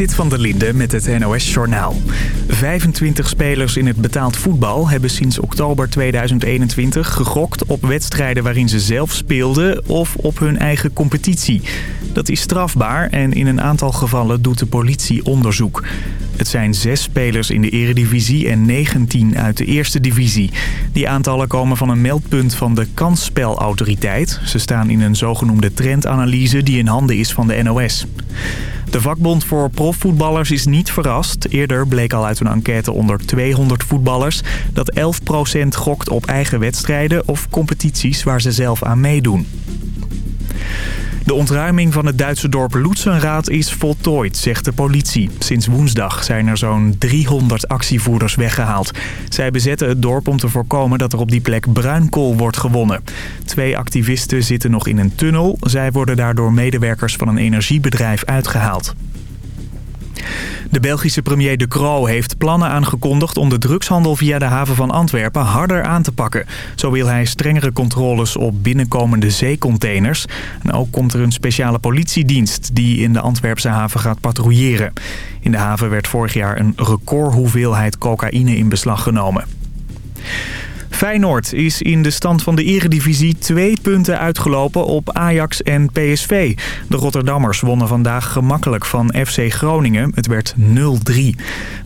Zit van der Linde met het NOS-journaal. 25 spelers in het betaald voetbal hebben sinds oktober 2021 gegokt op wedstrijden waarin ze zelf speelden of op hun eigen competitie. Dat is strafbaar en in een aantal gevallen doet de politie onderzoek. Het zijn zes spelers in de eredivisie en 19 uit de eerste divisie. Die aantallen komen van een meldpunt van de kansspelautoriteit. Ze staan in een zogenoemde trendanalyse die in handen is van de NOS. De vakbond voor profvoetballers is niet verrast. Eerder bleek al uit een enquête onder 200 voetballers... dat 11% gokt op eigen wedstrijden of competities waar ze zelf aan meedoen. De ontruiming van het Duitse dorp Lutzenraad is voltooid, zegt de politie. Sinds woensdag zijn er zo'n 300 actievoerders weggehaald. Zij bezetten het dorp om te voorkomen dat er op die plek bruinkool wordt gewonnen. Twee activisten zitten nog in een tunnel. Zij worden daardoor medewerkers van een energiebedrijf uitgehaald. De Belgische premier De Croo heeft plannen aangekondigd om de drugshandel via de haven van Antwerpen harder aan te pakken. Zo wil hij strengere controles op binnenkomende zeecontainers. En ook komt er een speciale politiedienst die in de Antwerpse haven gaat patrouilleren. In de haven werd vorig jaar een recordhoeveelheid cocaïne in beslag genomen. Feyenoord is in de stand van de eredivisie twee punten uitgelopen op Ajax en PSV. De Rotterdammers wonnen vandaag gemakkelijk van FC Groningen. Het werd 0-3.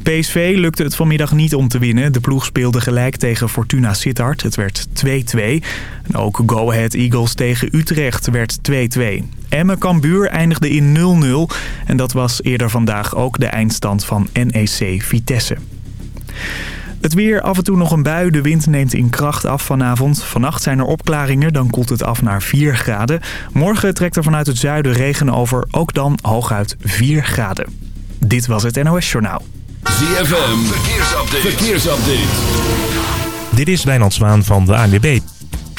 PSV lukte het vanmiddag niet om te winnen. De ploeg speelde gelijk tegen Fortuna Sittard. Het werd 2-2. En ook Go Ahead Eagles tegen Utrecht werd 2-2. Emme Cambuur eindigde in 0-0. En dat was eerder vandaag ook de eindstand van NEC Vitesse. Het weer, af en toe nog een bui. De wind neemt in kracht af vanavond. Vannacht zijn er opklaringen, dan koelt het af naar 4 graden. Morgen trekt er vanuit het zuiden regen over, ook dan hooguit 4 graden. Dit was het NOS Journaal. ZFM, verkeersupdate. verkeersupdate. Dit is Wijnand Zwaan van de ANWB.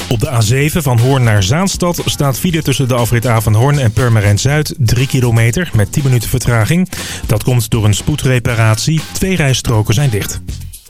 Op de A7 van Hoorn naar Zaanstad staat file tussen de afrit A van Hoorn en Purmerend Zuid 3 kilometer met 10 minuten vertraging. Dat komt door een spoedreparatie. Twee rijstroken zijn dicht.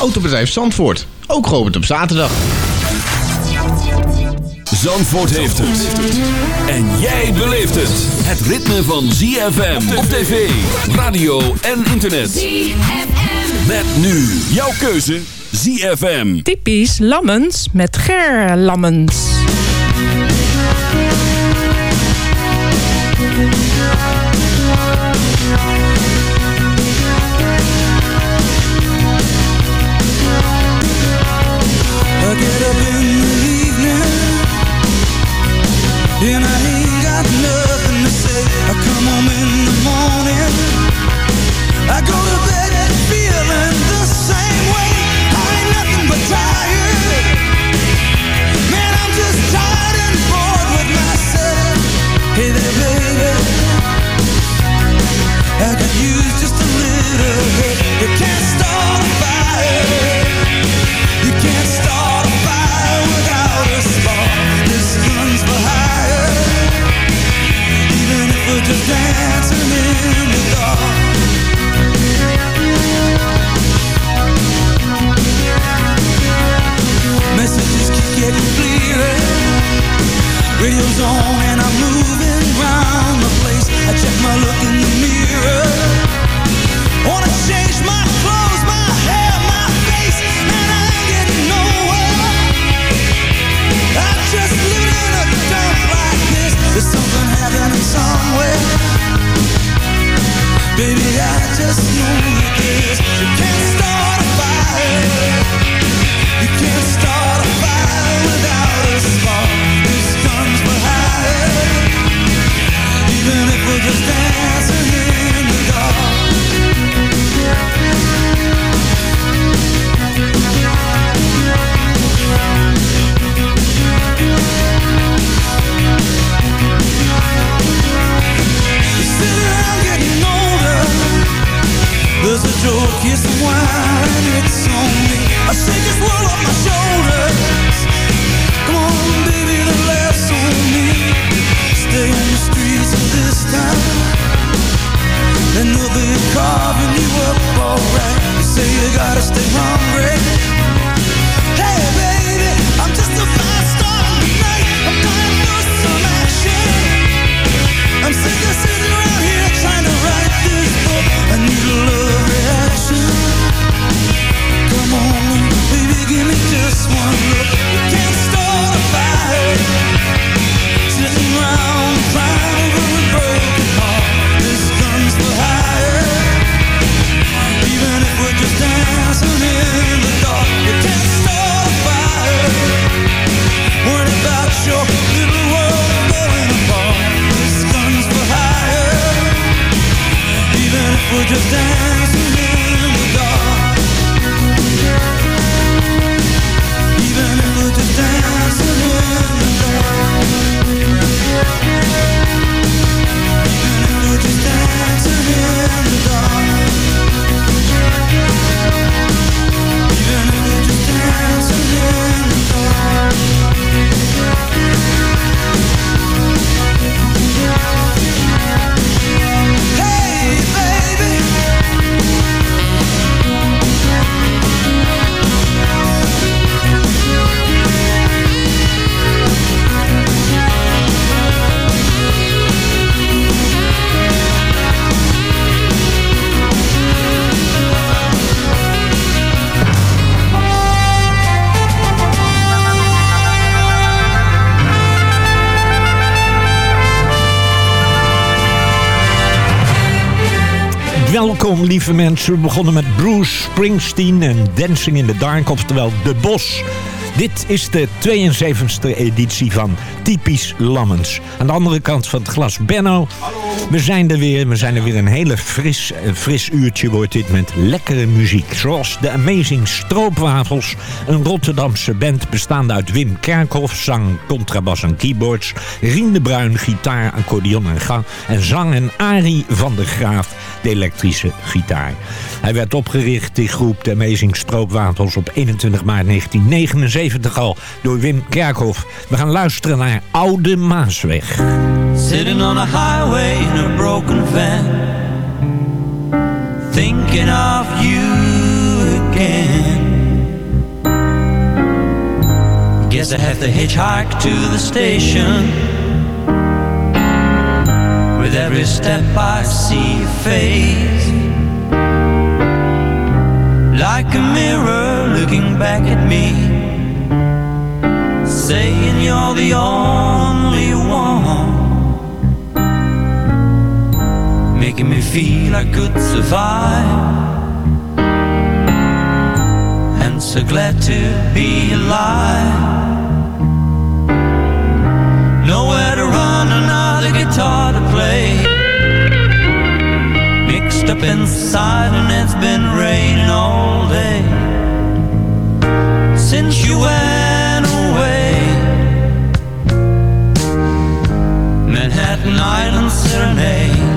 Autobedrijf Zandvoort. Ook geopend op zaterdag. Zandvoort heeft het. En jij beleeft het. Het ritme van ZFM op tv, radio en internet. ZFM. Met nu jouw keuze ZFM. Typisch Lammens met Ger Lammens. Lieve mensen. We begonnen met Bruce Springsteen en Dancing in the Dark, oftewel De Bos. Dit is de 72e editie van Typisch Lammens. Aan de andere kant van het glas Benno. We zijn er weer. We zijn er weer een hele fris, fris uurtje wordt dit met lekkere muziek. Zoals de Amazing Stroopwafels. Een Rotterdamse band bestaande uit Wim Kerkhoff, zang, contrabas en keyboards. Rien de Bruin, gitaar, accordeon en gang. En zang en Arie van der Graaf, de elektrische gitaar. Hij werd opgericht, die groep, de Amazing Stroopwafels, op 21 maart 1979 al door Wim Kerkhoff. We gaan luisteren naar Oude Maasweg. Sitting on a highway in a broken van Thinking of you again Guess I have to hitchhike to the station With every step I see your face Like a mirror looking back at me Saying you're the only one making me feel I could survive. And so glad to be alive. Mixed up inside, and it's been raining all day. Since you went away, Manhattan Island Serenade.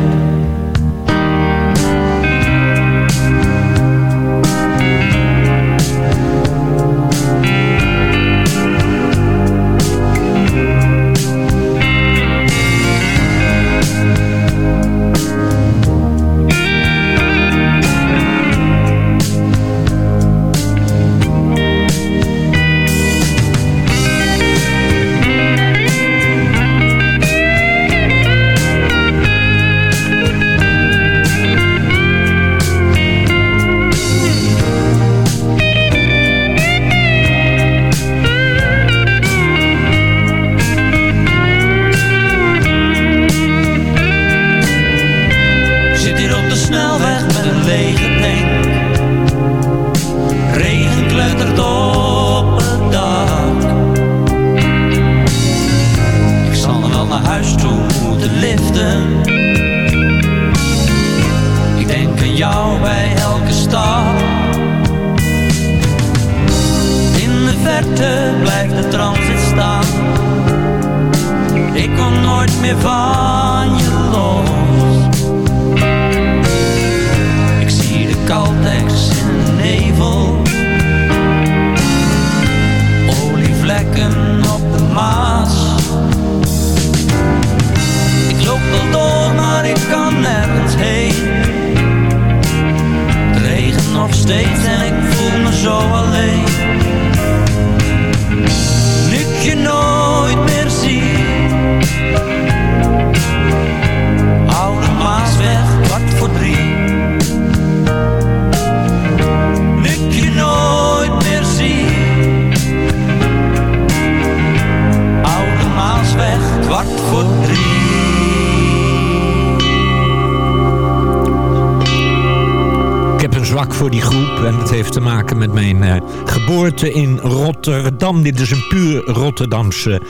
Dit is een puur Rotterdamse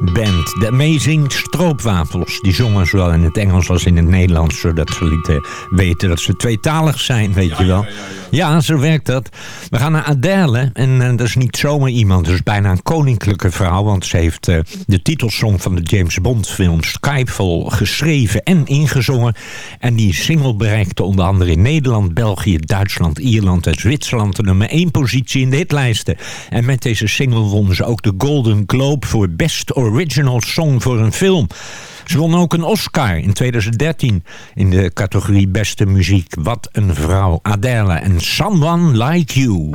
band. De Amazing Die zongen zowel in het Engels als in het Nederlands. Zodat ze lieten weten dat ze tweetalig zijn, weet je wel. Ja, zo werkt dat. We gaan naar Adele. En eh, dat is niet zomaar iemand. Dat is bijna een koninklijke vrouw. Want ze heeft eh, de titelsong van de James Bond film Skyfall geschreven en ingezongen. En die single bereikte onder andere in Nederland, België, Duitsland, Ierland en Zwitserland de nummer 1 positie in de hitlijsten. En met deze single won ze ook de Golden Globe voor Best Original Song voor een film. Ze won ook een Oscar in 2013 in de categorie Beste Muziek. Wat een vrouw, Adele en Someone Like You.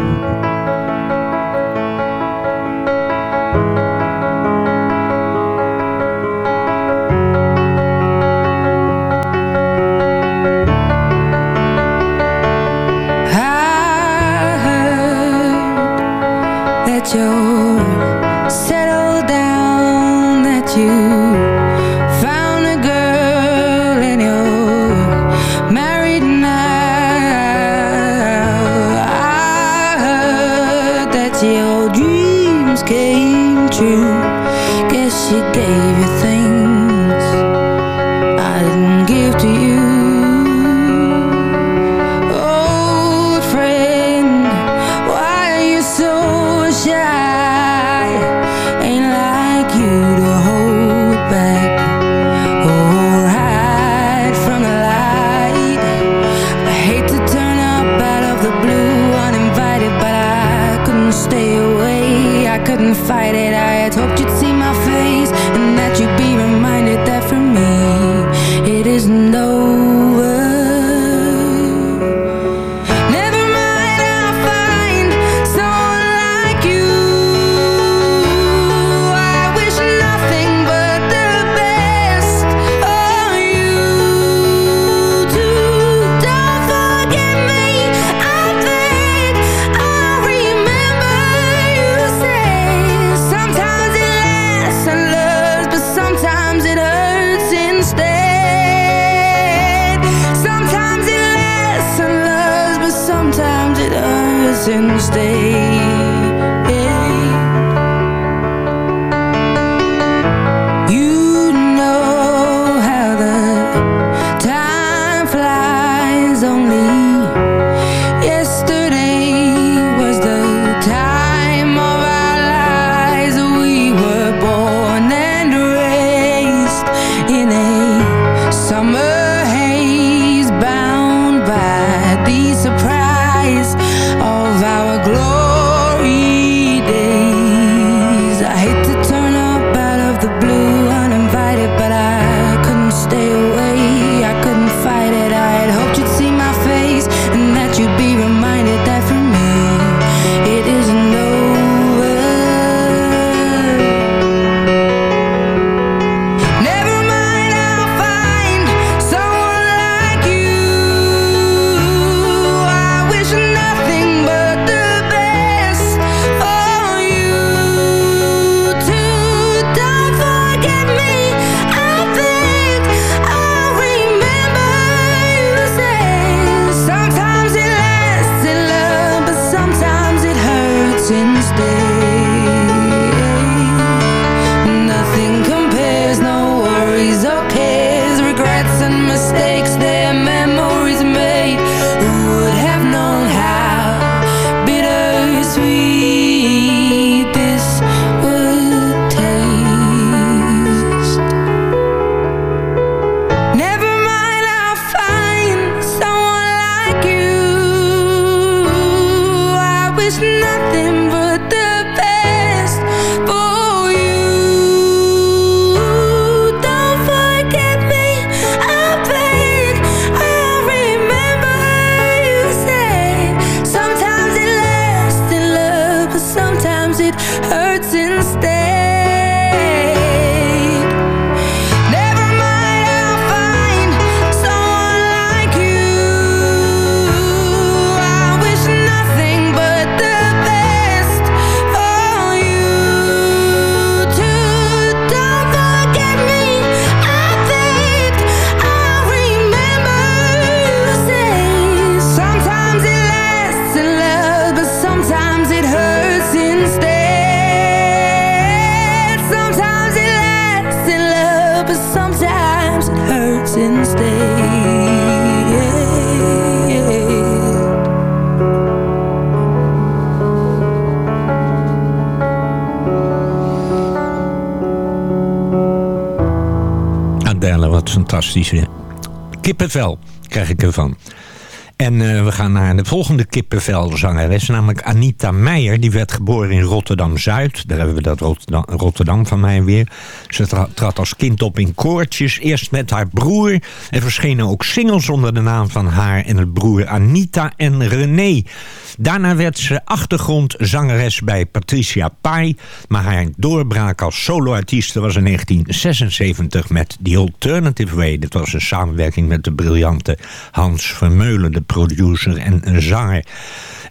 stay. Kippenvel krijg ik ervan. En eh, we gaan naar de volgende kippenvelzangeres, namelijk Anita Meijer. Die werd geboren in Rotterdam-Zuid. Daar hebben we dat Rotterdam, Rotterdam van mij weer. Ze tra- trad als kind op in koortjes, eerst met haar broer. Er verschenen ook singles onder de naam van haar en het broer Anita en René. Daarna werd ze achtergrondzangeres bij Patricia Pai. Maar haar doorbraak als soloartieste was in 1976 met The Alternative Way. Dit was een samenwerking met de briljante Hans Vermeulen, de producer en zanger.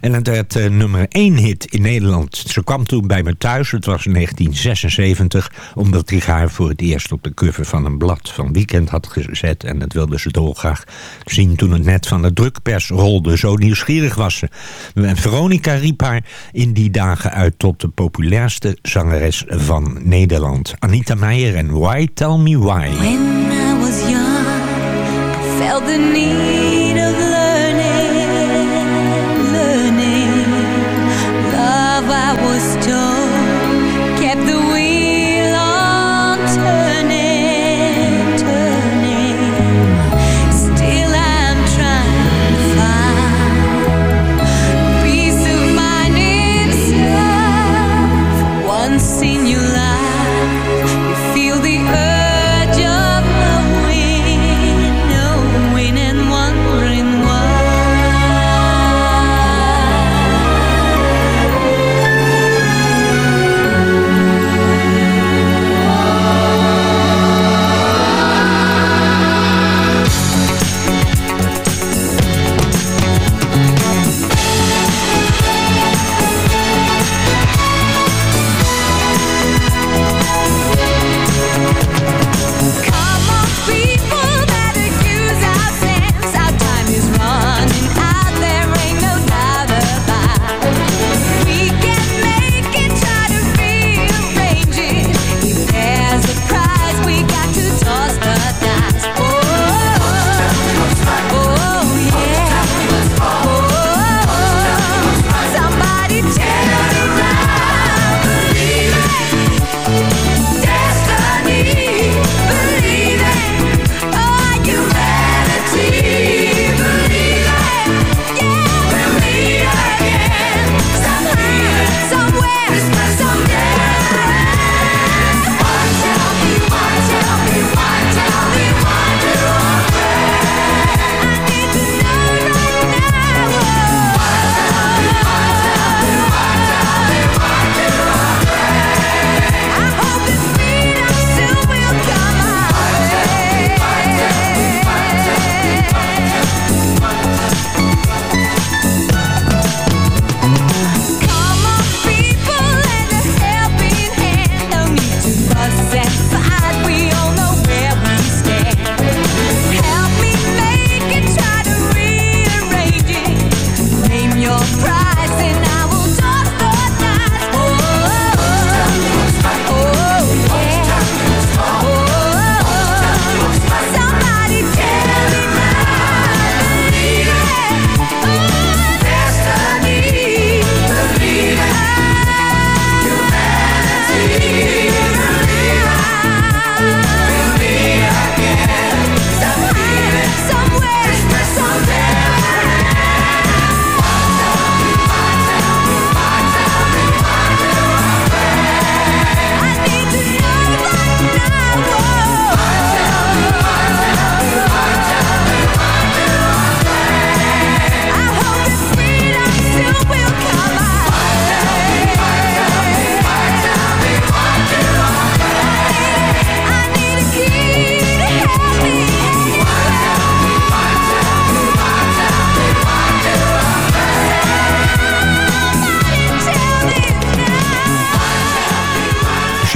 En het werd eh, nummer 1 hit in Nederland. Ze kwam toen bij me thuis, het was in 1976... omdat ik haar voor het eerst op de cover van een blad van Weekend had gezet. En dat wilde ze dolgraag zien toen het net van de drukpers rolde. Zo nieuwsgierig was ze. En Veronica riep haar in die dagen uit tot de populairste zangeres van Nederland. Anita Meijer en Why Tell Me Why. When I was young, I felt the need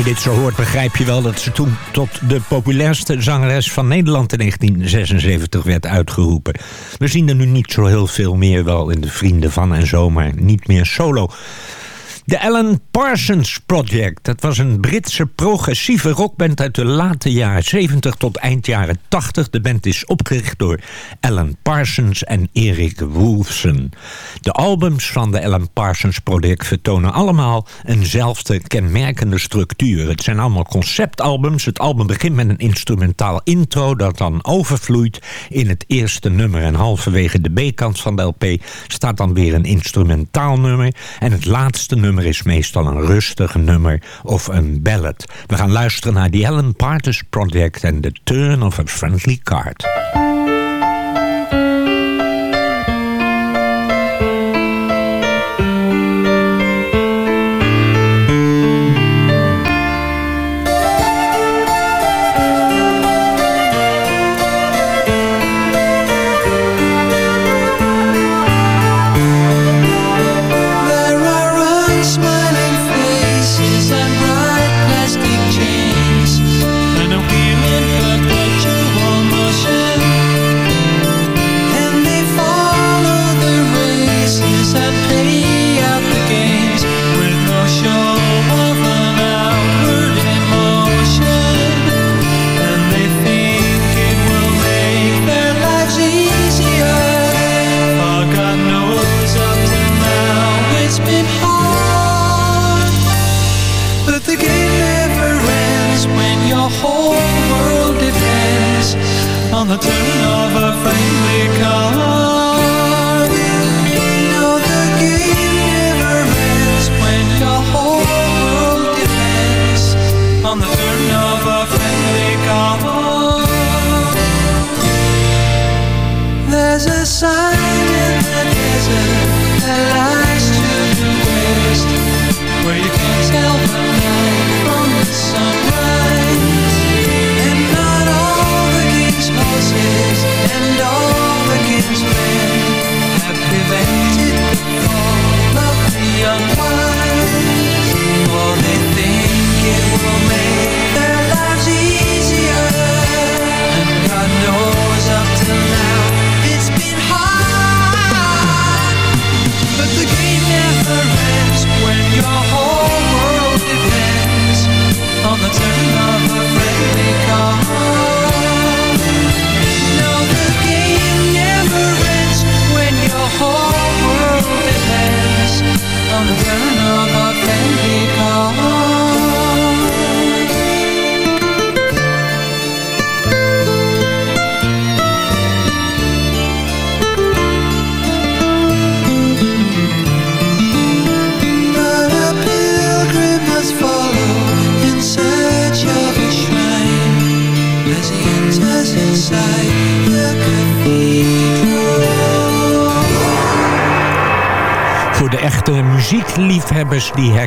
dit zo hoort, begrijp je wel dat ze toen tot de populairste zangeres van Nederland in 1976 werd uitgeroepen. We zien er nu niet zo heel veel meer wel in de vrienden van en zo, maar niet meer solo. De Alan Parsons Project. Dat was een Britse progressieve rockband uit de late jaren 70 tot eind jaren 80. De band is opgericht door Alan Parsons en Eric Wolfson. De albums van de Alan Parsons Project vertonen allemaal eenzelfde kenmerkende structuur. Het zijn allemaal conceptalbums. Het album begint met een instrumentaal intro dat dan overvloeit in het eerste nummer. En halverwege de B-kant van de LP staat dan weer een instrumentaal nummer. En het laatste nummer is meestal een rustig nummer of een ballad. We gaan luisteren naar The Alan Parsons Project en The Turn of a Friendly Card.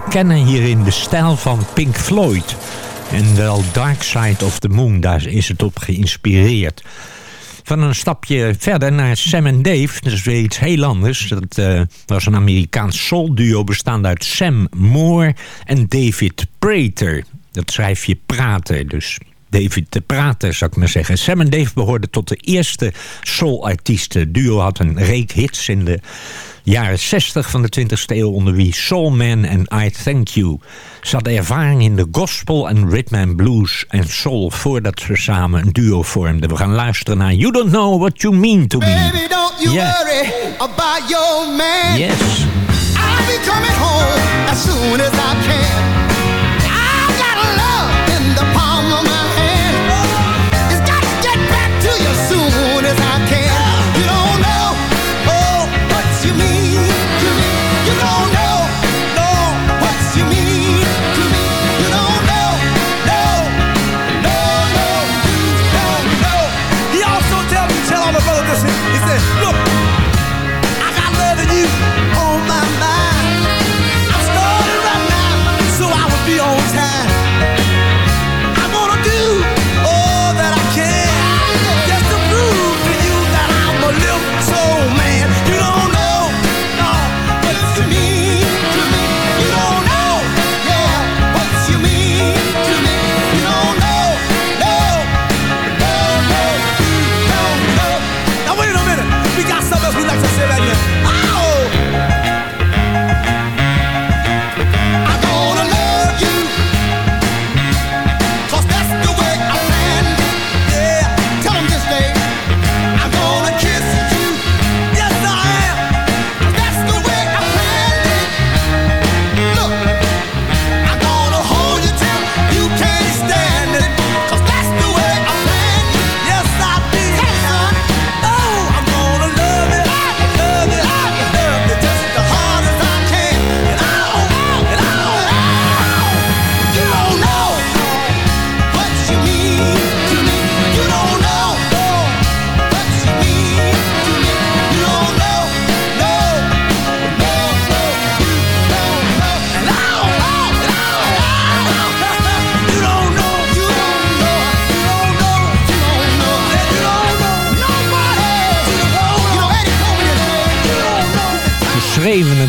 Herkennen hierin de stijl van Pink Floyd. En wel Dark Side of the Moon, daar is het op geïnspireerd. Van een stapje verder naar Sam en Dave, dat is weer iets heel anders. Dat eh, was een Amerikaans soul-duo bestaande uit Sam Moore en David Prater. Dat schrijf je praten, dus David de Prater, zou ik maar zeggen. Sam en Dave behoorden tot de eerste soul-artiesten. Duo had een reek hits in de jaren 60 van de 20e eeuw... onder wie Soul Man en I Thank You. Ze hadden ervaring in de gospel en rhythm and blues en soul... voordat ze samen een duo vormden. We gaan luisteren naar You Don't Know What You Mean To Me. Baby, don't you Yeah. worry about your man. Yes. I'll be coming home as soon as I can. I got love in the palm of my your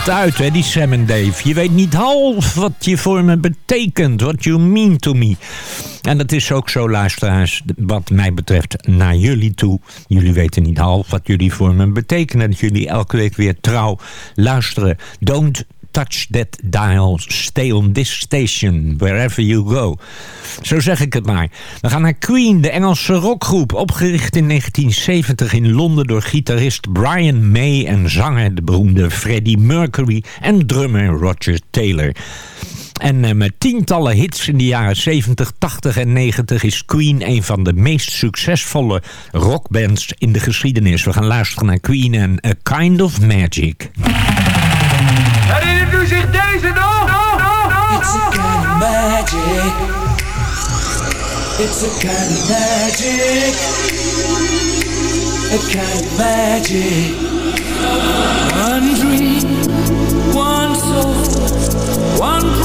uit, hè, die Sam en Dave. Je weet niet half wat je voor me betekent. What you mean to me. En dat is ook zo, luisteraars, wat mij betreft, naar jullie toe. Jullie weten niet half wat jullie voor me betekenen. Dat jullie elke week weer trouw luisteren. Don't touch that dial. Stay on this station, wherever you go. Zo zeg ik het maar. We gaan naar Queen, de Engelse rockgroep. Opgericht in 1970 in Londen door gitarist Brian May... en zanger de beroemde Freddie Mercury en drummer Roger Taylor. En eh, met tientallen hits in de jaren 70, 80 en 90 is Queen een van de meest succesvolle rockbands in de geschiedenis. We gaan luisteren naar Queen en A Kind of Magic. Herinnert u zich deze nog? It's a kind of magic. It's a kind of magic. A kind of magic. One dream, one soul, one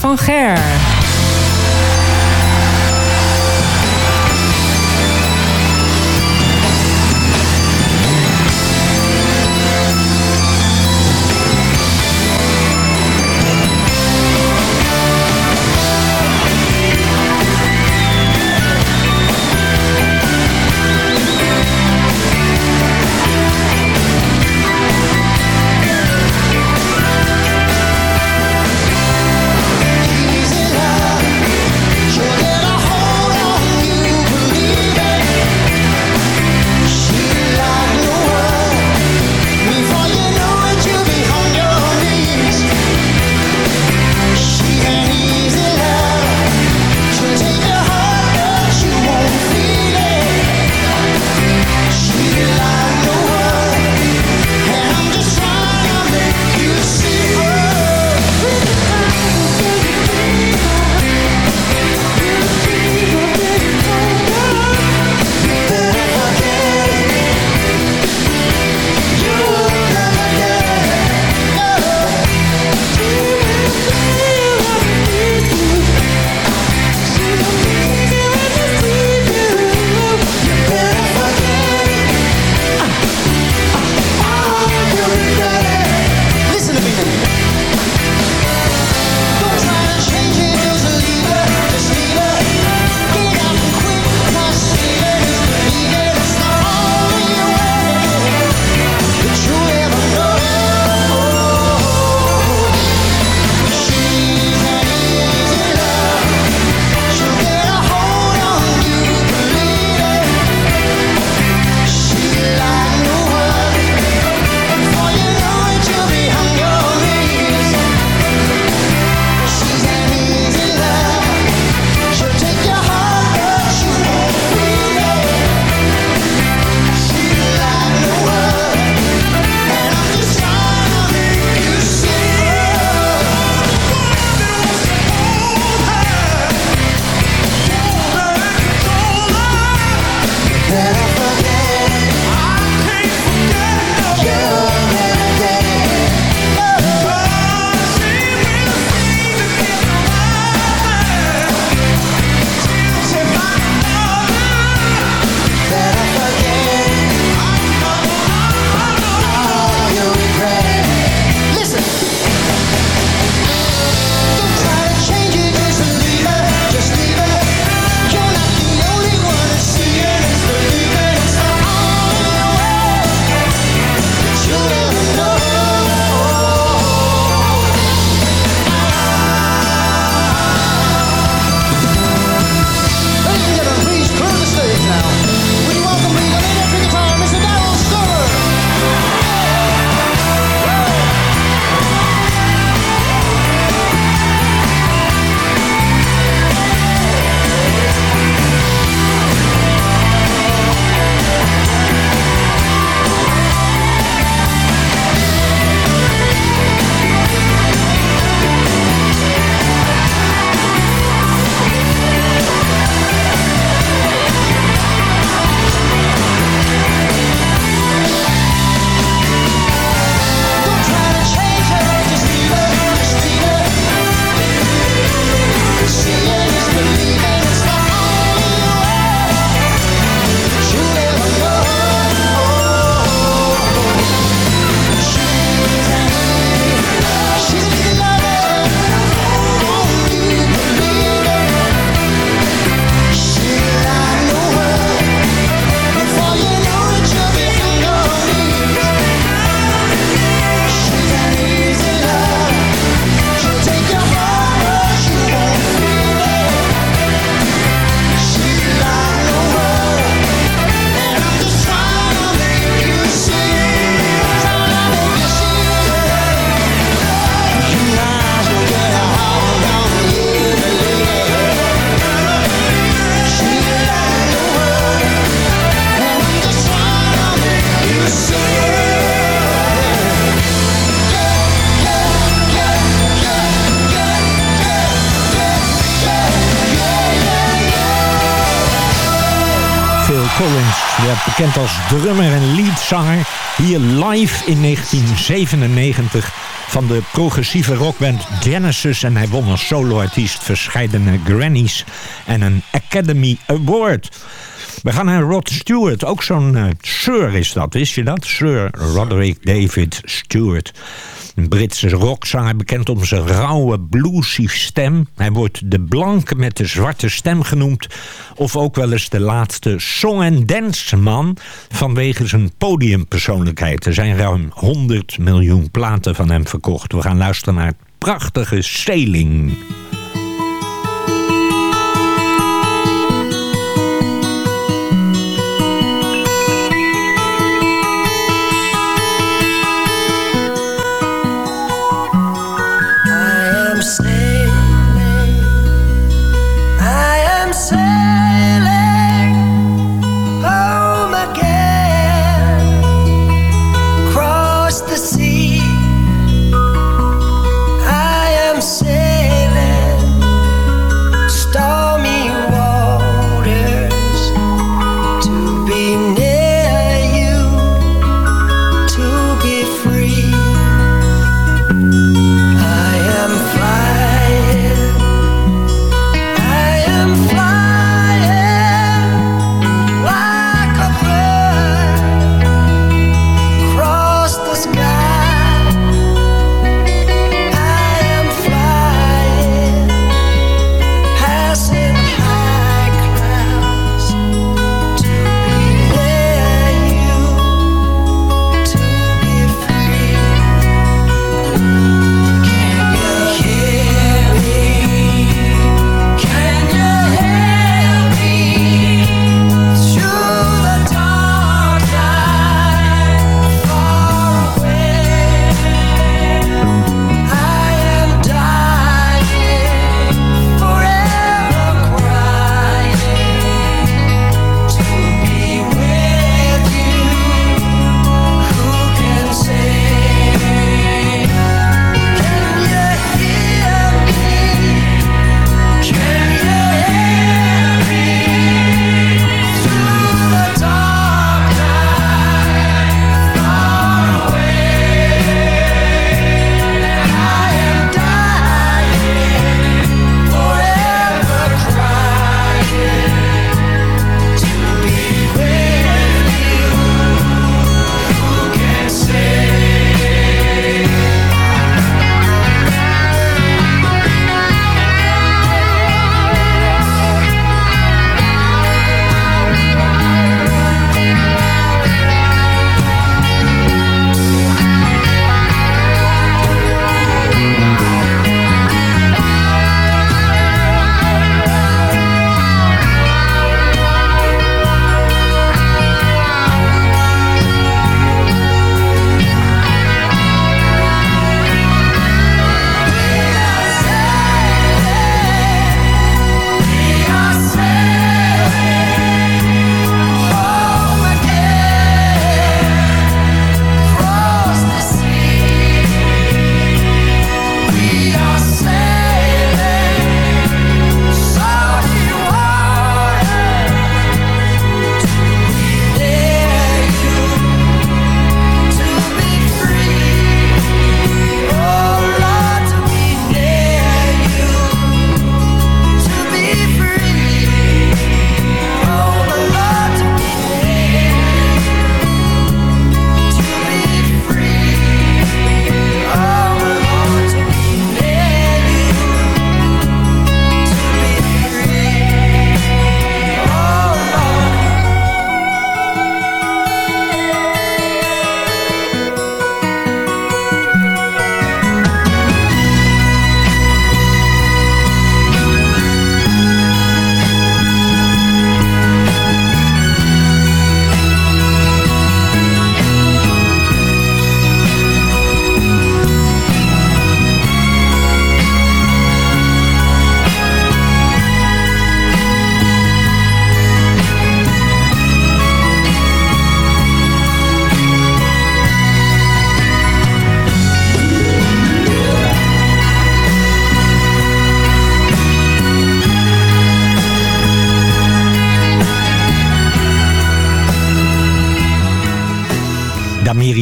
van Ger. Bekend als drummer en leadzanger. Hier live in 1997 van de progressieve rockband Genesis. En hij won als soloartiest verscheidene Grannies en een Academy Award. We gaan naar Rod Stewart. Ook zo'n eh, Sir is dat, wist je dat? Sir Roderick David Stewart. Een Britse rockzanger bekend om zijn rauwe, bluesy stem. Hij wordt de blanke met de zwarte stem genoemd. Of ook wel eens de laatste song- en dance man vanwege zijn podiumpersoonlijkheid. Er zijn ruim 100 miljoen platen van hem verkocht. We gaan luisteren naar het prachtige Sailing.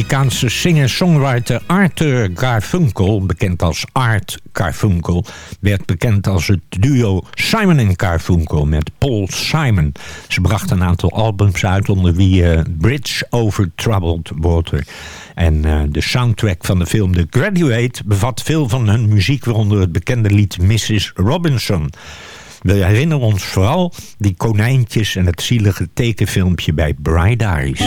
Amerikaanse singer-songwriter Arthur Garfunkel, bekend als Art Garfunkel, werd bekend als het duo Simon Garfunkel met Paul Simon. Ze bracht een aantal albums uit onder wie eh, Bridge Over Troubled Water. En eh, de soundtrack van de film The Graduate bevat veel van hun muziek, waaronder het bekende lied Mrs. Robinson. We herinneren ons vooral die konijntjes en het zielige tekenfilmpje bij Bright Eyes.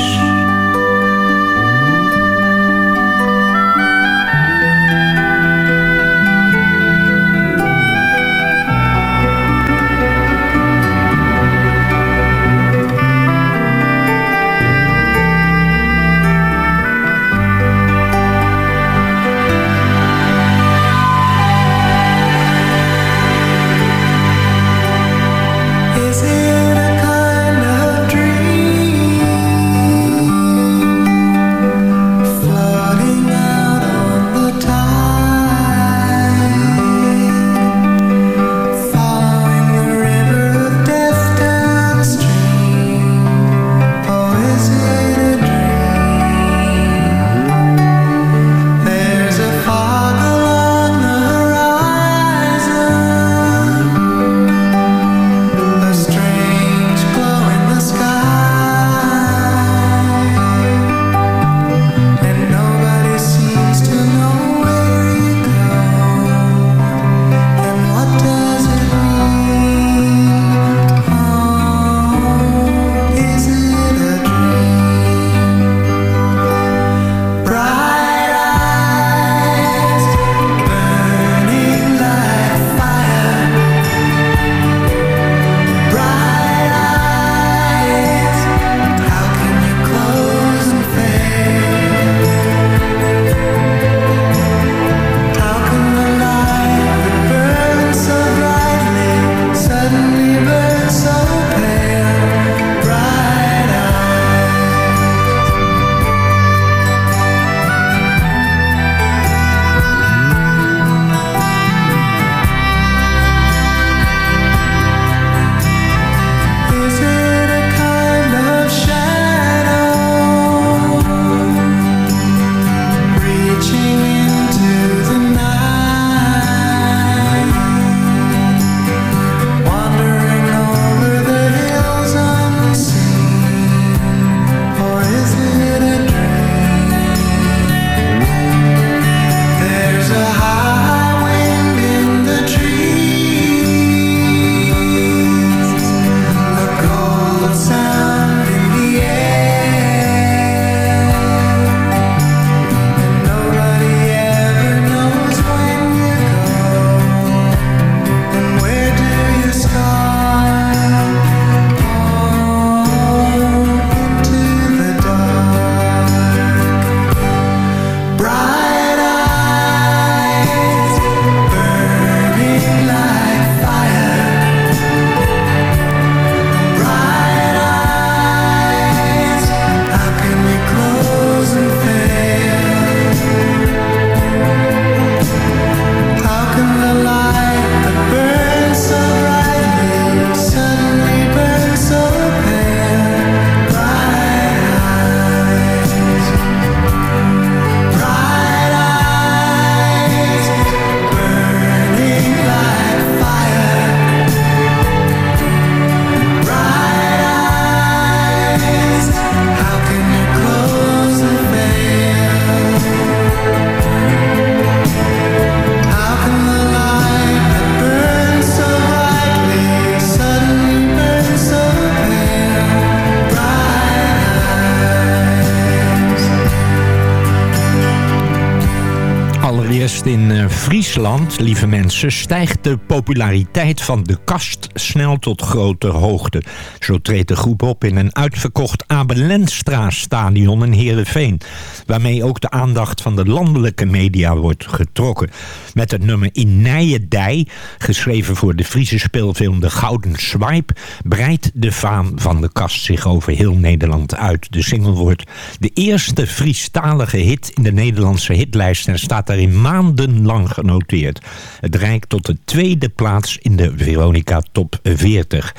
Lieve mensen, stijgt de populariteit van de kast snel tot grote hoogte. Zo treedt de groep op in een uitverkocht Abelenstra stadion in Heerenveen. Waarmee ook de aandacht van de landelijke media wordt getrokken. Met het nummer In Nijedij, geschreven voor de Friese speelfilm De Gouden Swipe, breidt de faam van de kast zich over heel Nederland uit. De single wordt de eerste Friestalige hit in de Nederlandse hitlijst en staat daarin maanden maandenlang genoteerd. Het reikt tot de tweede plaats in de Veronica Top 40.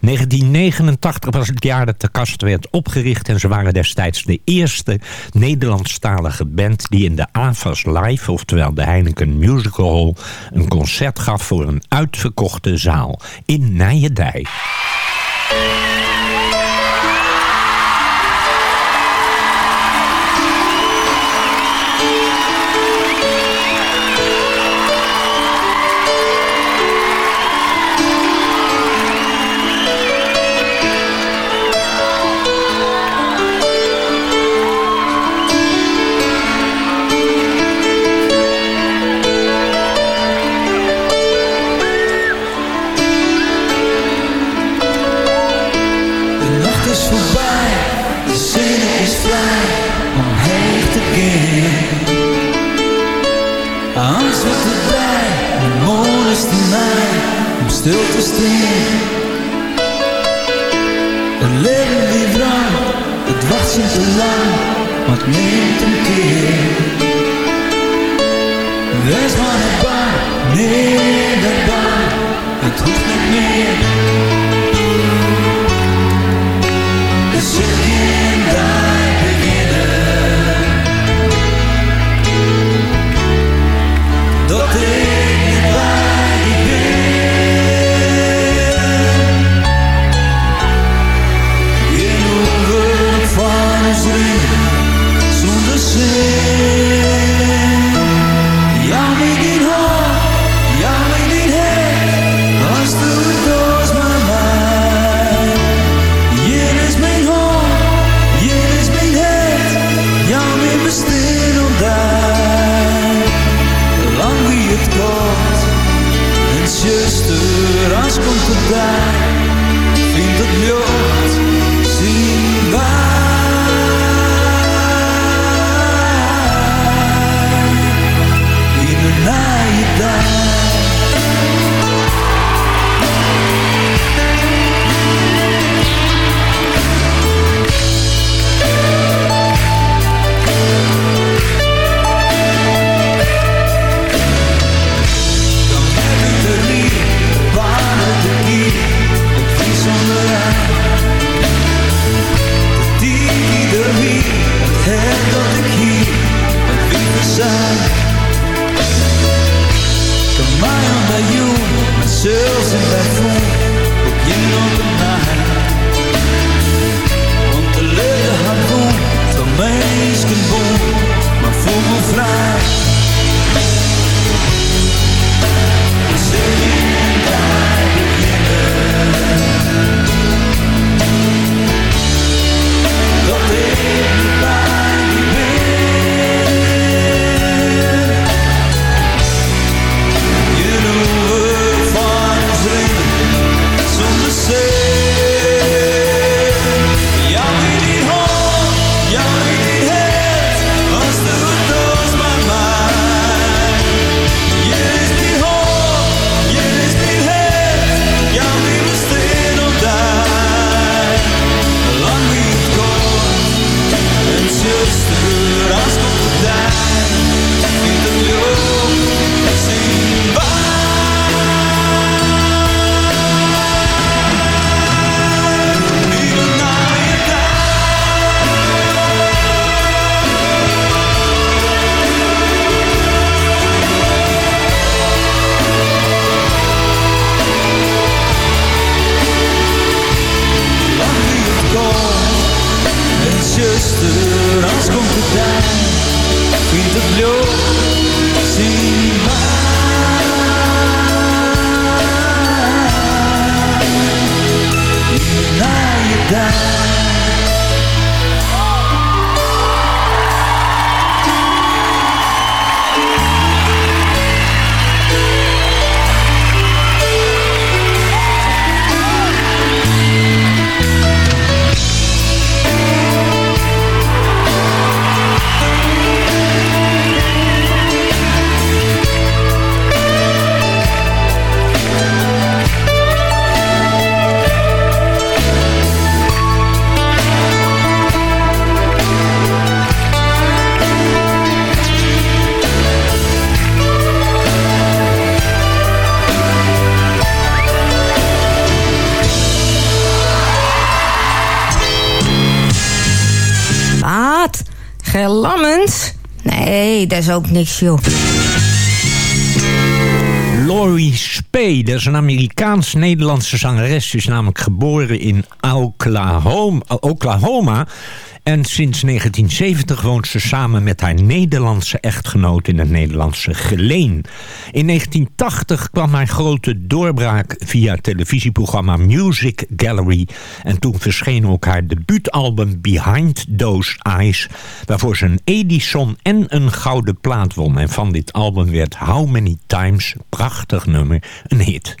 1989 was het jaar dat de kast werd opgericht... en ze waren destijds de eerste Nederlandstalige band... die in de AFAS Live, oftewel de Heineken Musical Hall... een concert gaf voor een uitverkochte zaal in Nijendij. Om stil. Het leven liep lang, het wacht sinds te lang, maar het neemt een keer. Wees maar niet bang, nee, dat bang, het hoeft niet meer. De zin komt, en zuster, als komt het daar, vindt het lucht, zien ook niks, joh. Laurie Spee, dat is een Amerikaans-Nederlandse zangeres. Ze is namelijk geboren in Oklahoma, Oklahoma. En sinds 1970 woont ze samen met haar Nederlandse echtgenoot in het Nederlandse Geleen. In 1980 kwam haar grote doorbraak via het televisieprogramma Music Gallery. En toen verscheen ook haar debuutalbum Behind Those Eyes... waarvoor ze een Edison en een gouden plaat won. En van dit album werd How Many Times, prachtig nummer, een hit.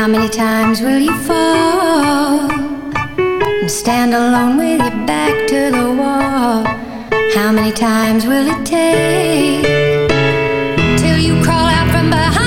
How many times will you fall and stand alone with your back to the wall? How many times will it take till you crawl out from behind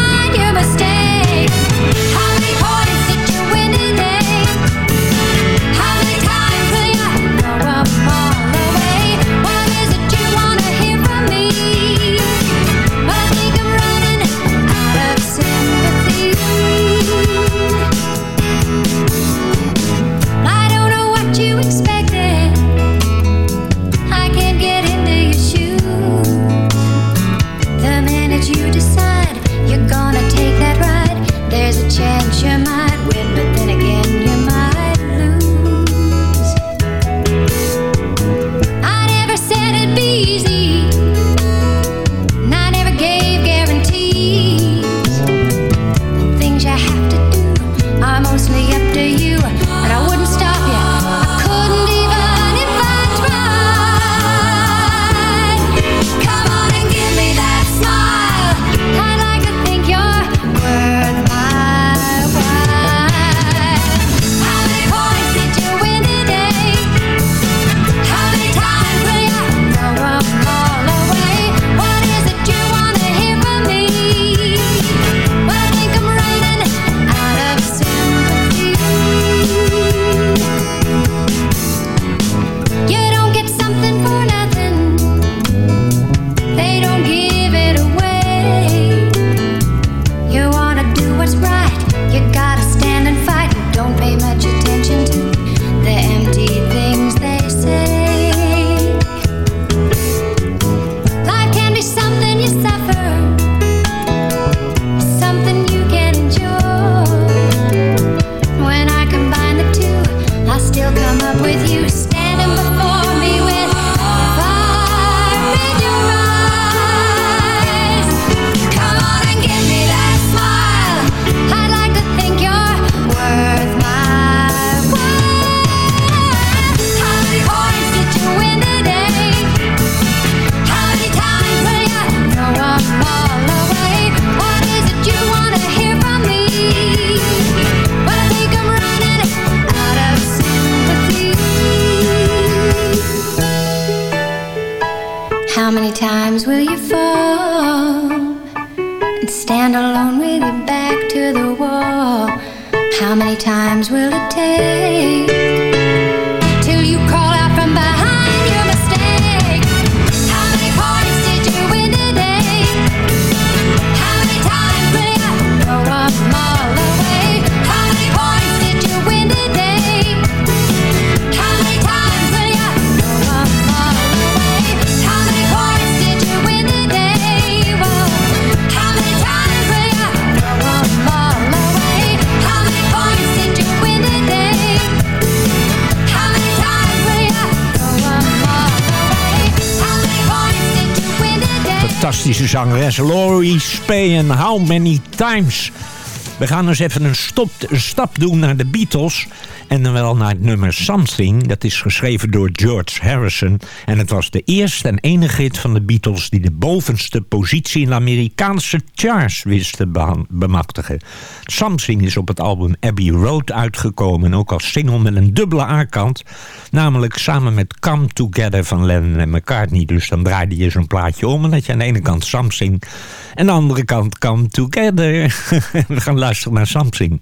How Many Times. We gaan dus even een, stop, een stap doen naar de Beatles. En dan wel naar het nummer Something. Dat is geschreven door George Harrison. En het was de eerste en enige hit van de Beatles... die de bovenste positie in de Amerikaanse charts wist te bemachtigen. Something is op het album Abbey Road uitgekomen. En ook als single met een dubbele A-kant. Namelijk samen met Come Together van Lennon en McCartney. Dus dan draaide je zo'n plaatje om. En dat je aan de ene kant Something... en aan de andere kant Come Together. We gaan luisteren naar. Something